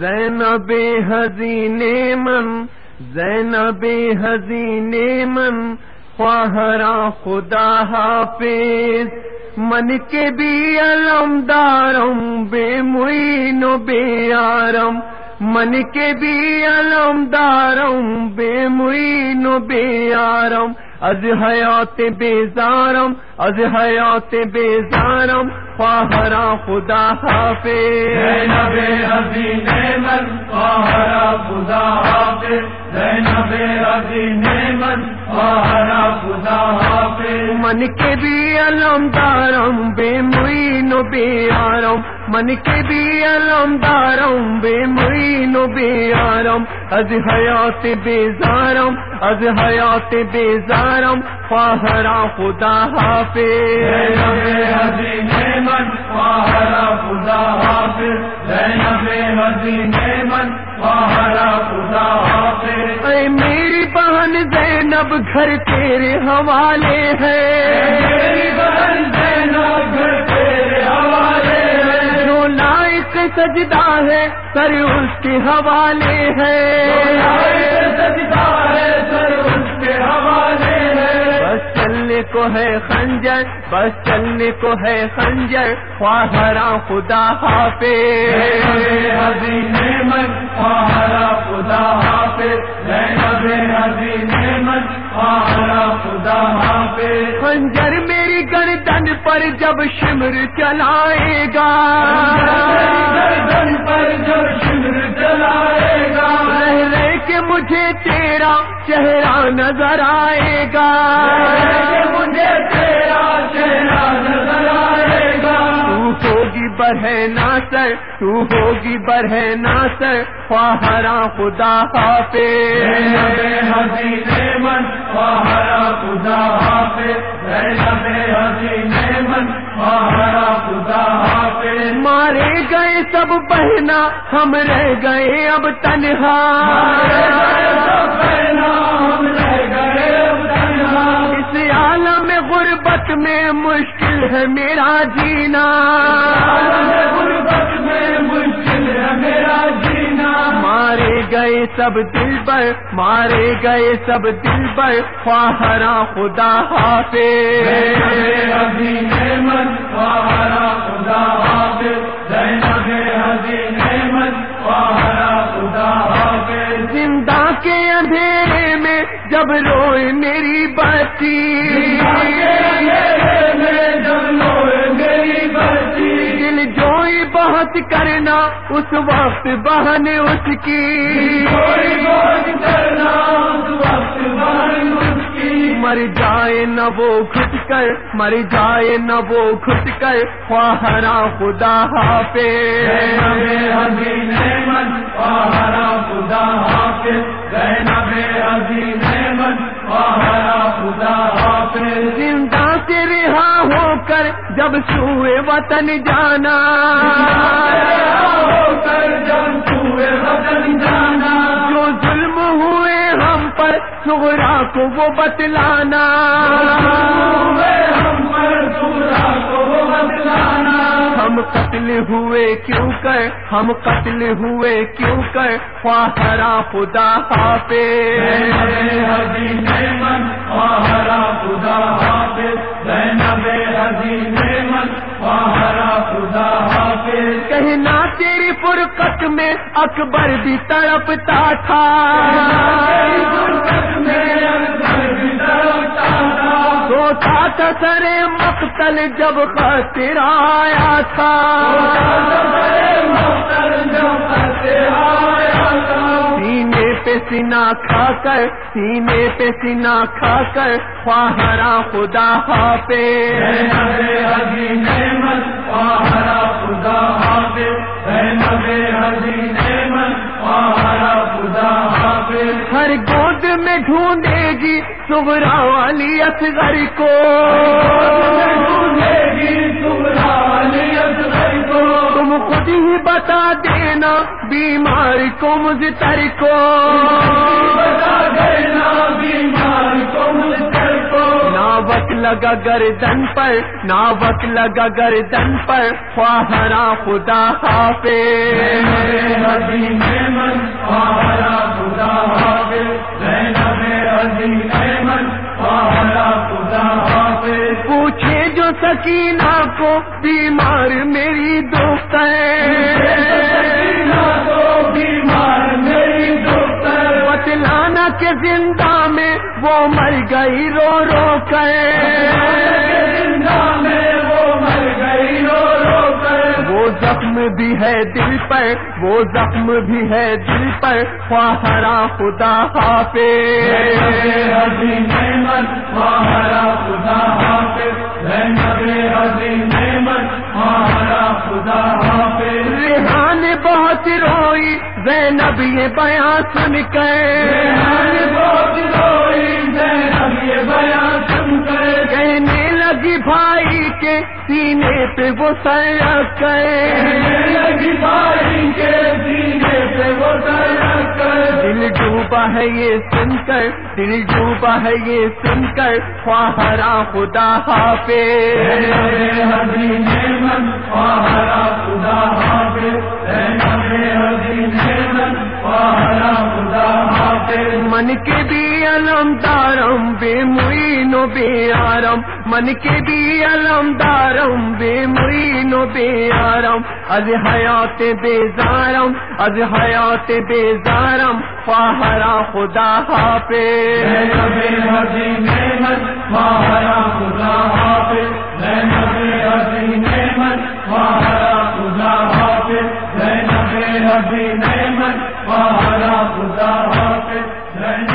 زینب حزین من زینب حزین من خواہرا خدا حافظ، من کے بھی علم دارم، بے معین و بے آرم من کے بھی علم دارم، بے معین و بے آرم از حیات بیزارم، از حیات بیزارم خواہرا خدا حافظ. زینب حزین من خواہرا خدا حافظ. زینب حزین من خواہرا خدا حافظ من کے بھی علم دارم بے معین بے آرم من کے بھی علم دارم بے معین بے آرم از حیات بیزارم از حیات بیزارم خواہرا خدا حافظ۔ من خواہرا خدا حافظ۔ حزین من خواہرا خدا حافظ۔ اے میری بہن زینب گھر تیرے حوالے میری جو لائق سجدہ ہے، سر اس کے حوالے ہے بس چلنے کو ہے خنجر، بس چلنے کو ہے خنجر خواہرا خدا حافظ۔ حزین من خواہرا خدا حافظ۔ زینب خنجر میری گردن پر جب شمر چلائے گا۔ گردن پر جب شمر چلائے گا۔ رہ کے مجھے تیرا چہرہ نظر آئے گا۔ مجھے برہ ناصر تو ہوگی برہ ناصر خواہرا خدا حافظ۔ حزین من خواہرا خدا حافظ۔ حزین من خواہرا خدا حافظ۔ مارے گئے سب بہنا ہم رہ گئے اب تنہا۔ غربت میں مشکل ہے میرا جینا۔ غربت میں مشکل ہے میرا جینا مارے گئے سب دل پر، مارے گئے سب دل پر خواہرا خدا حافظ حزین خواہرا خدا حافظ زینب حزین من خواہرا خدا حافظ۔ زندہ کے اندھیرے جب روئے میری بچی دل جوئی بہت کرنا، اس وقت بہن اس کی۔ مر جائے نہ وہ گھٹ کر، مر جائے نہ وہ گھٹ کر خواہرا خدا حافظ۔ زندہ سے رہا ہو کر جب سوئے وطن جانا۔ جو ظلم ہوئے ہم پر سغرا کو وہ بتلانا۔ ہم قتل ہوئے کیوں کر؟ ہم قتل ہوئے کیوں کر؟ خواہرا خدا حافظ۔ فرقت میں اکبر بھی تڑپتا تھا۔ سوچا تھا سرے مقتل جب خطر آیا تھا۔ سینے پہ سینا کھا کر، سینے پہ سینا کھا کر خواہرا خدا حافظ۔ ہر گی سغرا والی اصغر کو تم خود ہی بتا دینا بیمار کو مزتر کو نہ وقت لگا گردن پر نا وقت لگا گردن پر خواہرا خدا حافظ پوچھے جو سکینہ کو بیمار میری دوست دوست بتلانا کے زندہ میں وہ مر گئی رو رو کر۔ زخم بھی ہے دل پر وہ زخم بھی ہے دل پر خواہرا خدا حافظ۔ خدا حافظ۔ حافظ۔ ریحان بہت روئی زینب یہ بیان سن کر۔ بہت روئی زینب یہ بیان کے سینے پہ وہ سر لگی کے سینے پہ وہ دل ڈوبا ہے یہ سن کر، دل ڈوبا ہے یہ سن کر خواہرا خدا حافظ خدا حافظ۔ من کے بھی علم دارم، بے معین و بے آرم۔ من کے بھی علم دارم، بے معین و بے آرم۔ از حیات بیزارم از حیات بیزارم خواہرا خدا حافظ۔ حضی خدا حافظ۔ خدا حافظ۔ خدا حافظ۔